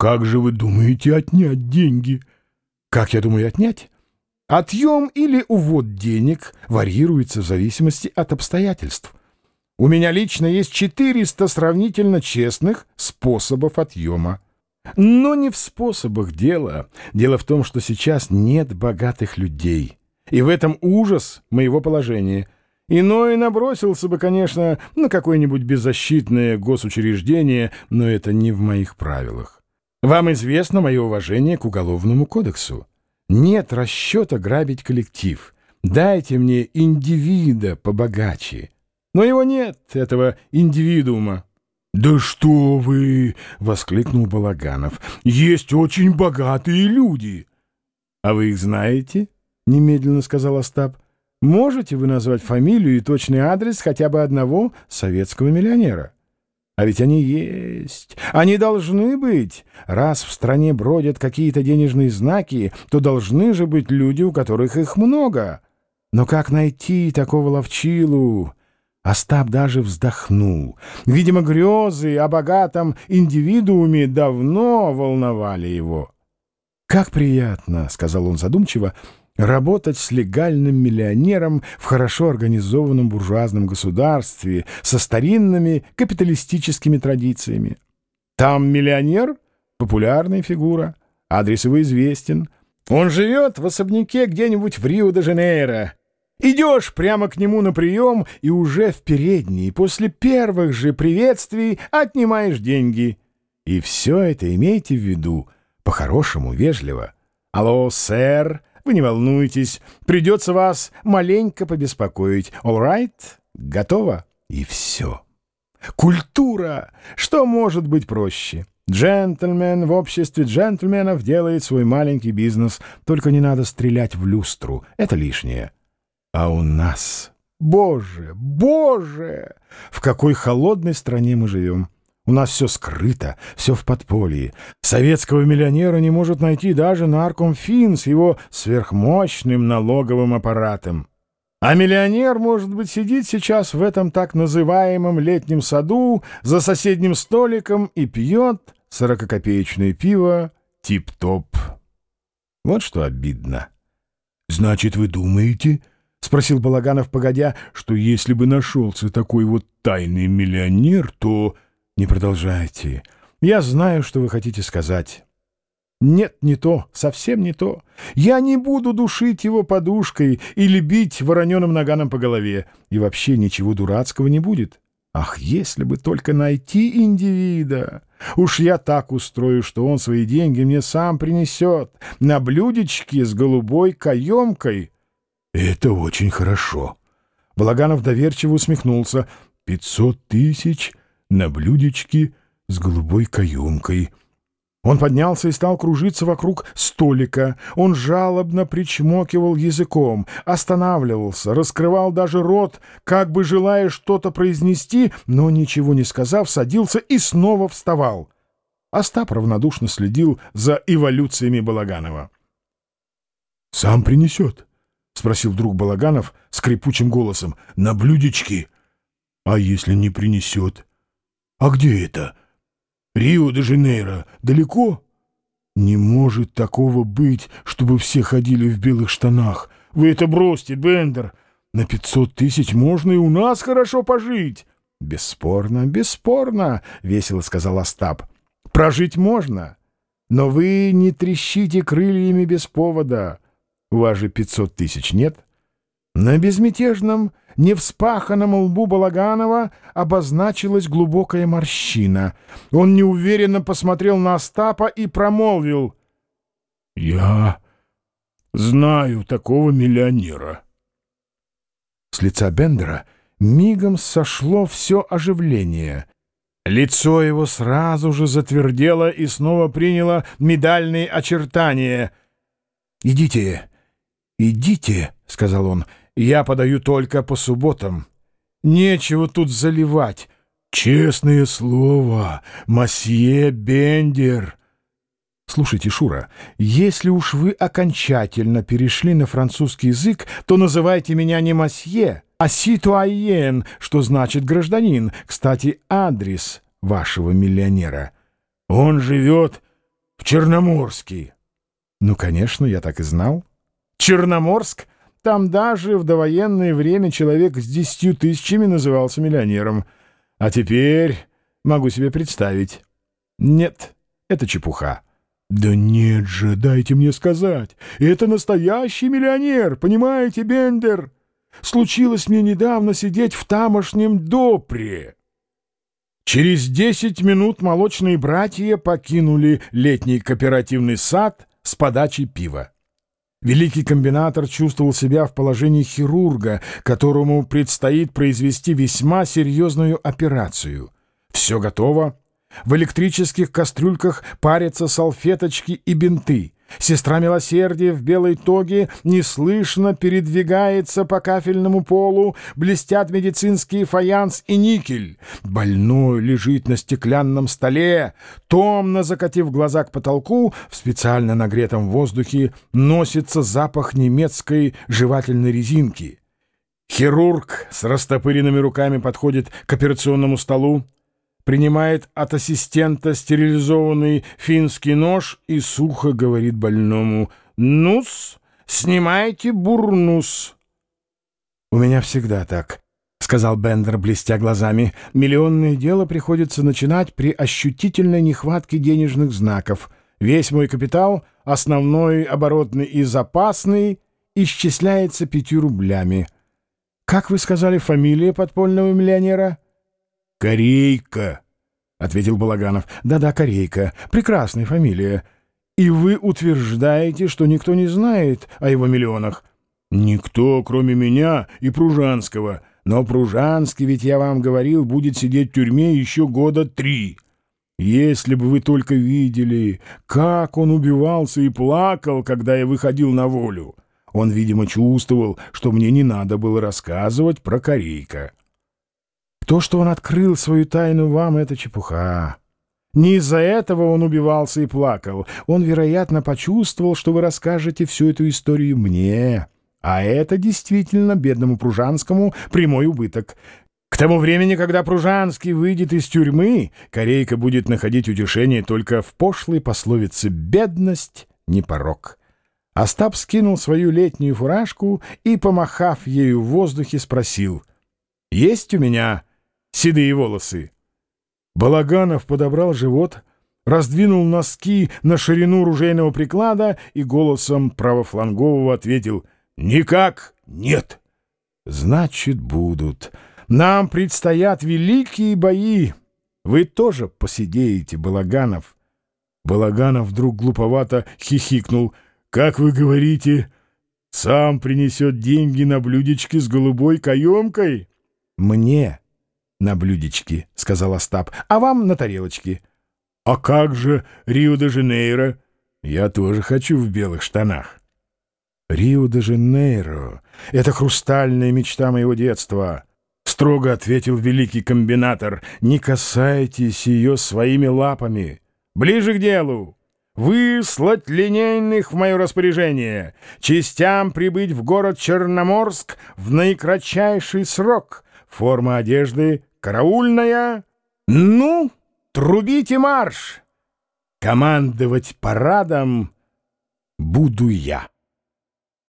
Как же вы думаете отнять деньги? Как я думаю отнять? Отъем или увод денег варьируется в зависимости от обстоятельств. У меня лично есть 400 сравнительно честных способов отъема. Но не в способах дела. Дело в том, что сейчас нет богатых людей. И в этом ужас моего положения. Иной набросился бы, конечно, на какое-нибудь беззащитное госучреждение, но это не в моих правилах. Вам известно мое уважение к Уголовному кодексу. Нет расчета грабить коллектив. Дайте мне индивида побогаче. Но его нет, этого индивидуума. «Да что вы!» — воскликнул Балаганов. «Есть очень богатые люди!» «А вы их знаете?» — немедленно сказал Остап. «Можете вы назвать фамилию и точный адрес хотя бы одного советского миллионера?» А ведь они есть. Они должны быть. Раз в стране бродят какие-то денежные знаки, то должны же быть люди, у которых их много. Но как найти такого ловчилу? Остап даже вздохнул. Видимо, грезы о богатом индивидууме давно волновали его. «Как приятно», — сказал он задумчиво, — Работать с легальным миллионером в хорошо организованном буржуазном государстве со старинными капиталистическими традициями. Там миллионер — популярная фигура, адрес его известен. Он живет в особняке где-нибудь в Рио-де-Жанейро. Идешь прямо к нему на прием и уже в передней после первых же приветствий отнимаешь деньги. И все это имейте в виду, по-хорошему, вежливо. «Алло, сэр!» Вы не волнуйтесь, придется вас маленько побеспокоить. All right? Готово? И все. Культура! Что может быть проще? Джентльмен в обществе джентльменов делает свой маленький бизнес, только не надо стрелять в люстру, это лишнее. А у нас... Боже, боже! В какой холодной стране мы живем! У нас все скрыто, все в подполье. Советского миллионера не может найти даже наркомфин с его сверхмощным налоговым аппаратом. А миллионер, может быть, сидит сейчас в этом так называемом летнем саду за соседним столиком и пьет сорококопеечное пиво тип-топ. Вот что обидно. — Значит, вы думаете, — спросил Балаганов, погодя, — что если бы нашелся такой вот тайный миллионер, то... Не продолжайте. Я знаю, что вы хотите сказать. Нет, не то, совсем не то. Я не буду душить его подушкой или бить вороненым наганом по голове. И вообще ничего дурацкого не будет. Ах, если бы только найти индивида! Уж я так устрою, что он свои деньги мне сам принесет. На блюдечке с голубой каемкой. Это очень хорошо. Балаганов доверчиво усмехнулся. Пятьсот тысяч на блюдечке с голубой каемкой. Он поднялся и стал кружиться вокруг столика. Он жалобно причмокивал языком, останавливался, раскрывал даже рот, как бы желая что-то произнести, но, ничего не сказав, садился и снова вставал. Остап равнодушно следил за эволюциями Балаганова. — Сам принесет? — спросил друг Балаганов скрипучим голосом. — На блюдечке? А если не принесет? — «А где это? Рио-де-Жанейро далеко?» «Не может такого быть, чтобы все ходили в белых штанах. Вы это бросьте, Бендер. На пятьсот тысяч можно и у нас хорошо пожить». «Бесспорно, бесспорно», — весело сказал Остап. «Прожить можно, но вы не трещите крыльями без повода. У вас же пятьсот тысяч нет?» На безмятежном, невспаханном лбу Балаганова обозначилась глубокая морщина. Он неуверенно посмотрел на Остапа и промолвил. — Я знаю такого миллионера. С лица Бендера мигом сошло все оживление. Лицо его сразу же затвердело и снова приняло медальные очертания. — Идите, идите, — сказал он, — я подаю только по субботам. Нечего тут заливать. Честное слово, масье Бендер. Слушайте, Шура, если уж вы окончательно перешли на французский язык, то называйте меня не масье, а ситуаен, что значит гражданин. Кстати, адрес вашего миллионера. Он живет в Черноморский. Ну, конечно, я так и знал. Черноморск? Там даже в довоенное время человек с десятью тысячами назывался миллионером. А теперь могу себе представить. Нет, это чепуха. «Да нет же, дайте мне сказать. Это настоящий миллионер, понимаете, Бендер? Случилось мне недавно сидеть в тамошнем допре». Через десять минут молочные братья покинули летний кооперативный сад с подачей пива. Великий комбинатор чувствовал себя в положении хирурга, которому предстоит произвести весьма серьезную операцию. Все готово. В электрических кастрюльках парятся салфеточки и бинты. Сестра милосердия в белой тоге неслышно передвигается по кафельному полу, блестят медицинские фаянс и никель. Больной лежит на стеклянном столе, томно закатив глаза к потолку, в специально нагретом воздухе носится запах немецкой жевательной резинки. Хирург с растопыренными руками подходит к операционному столу, принимает от ассистента стерилизованный финский нож и сухо говорит больному «Ну-с, снимайте бурнус». «У меня всегда так», — сказал Бендер, блестя глазами. «Миллионное дело приходится начинать при ощутительной нехватке денежных знаков. Весь мой капитал, основной, оборотный и запасный, исчисляется пятью рублями. Как вы сказали, фамилия подпольного миллионера?» «Корейка», — ответил Балаганов. «Да-да, Корейка. Прекрасная фамилия. И вы утверждаете, что никто не знает о его миллионах?» «Никто, кроме меня и Пружанского. Но Пружанский, ведь я вам говорил, будет сидеть в тюрьме еще года три. Если бы вы только видели, как он убивался и плакал, когда я выходил на волю. Он, видимо, чувствовал, что мне не надо было рассказывать про Корейка». То, что он открыл свою тайну вам, — это чепуха. Не из-за этого он убивался и плакал. Он, вероятно, почувствовал, что вы расскажете всю эту историю мне. А это действительно бедному Пружанскому прямой убыток. К тому времени, когда Пружанский выйдет из тюрьмы, Корейка будет находить утешение только в пошлой пословице «бедность не порог». Остап скинул свою летнюю фуражку и, помахав ею в воздухе, спросил «Есть у меня седые волосы. Балаганов подобрал живот, раздвинул носки на ширину ружейного приклада и голосом правофлангового ответил «Никак нет». «Значит, будут. Нам предстоят великие бои. Вы тоже посидеете, Балаганов». Балаганов вдруг глуповато хихикнул. «Как вы говорите, сам принесет деньги на блюдечке с голубой каемкой?» «Мне на блюдечке», — сказал Остап, — «а вам на тарелочке». «А как же Рио-де-Жанейро? Я тоже хочу в белых штанах». «Рио-де-Жанейро — это хрустальная мечта моего детства», — строго ответил великий комбинатор. «Не касайтесь ее своими лапами. Ближе к делу. Выслать линейных в мое распоряжение, частям прибыть в город Черноморск в наикратчайший срок. Форма одежды караульная. Ну, трубите марш! Командовать парадом буду я.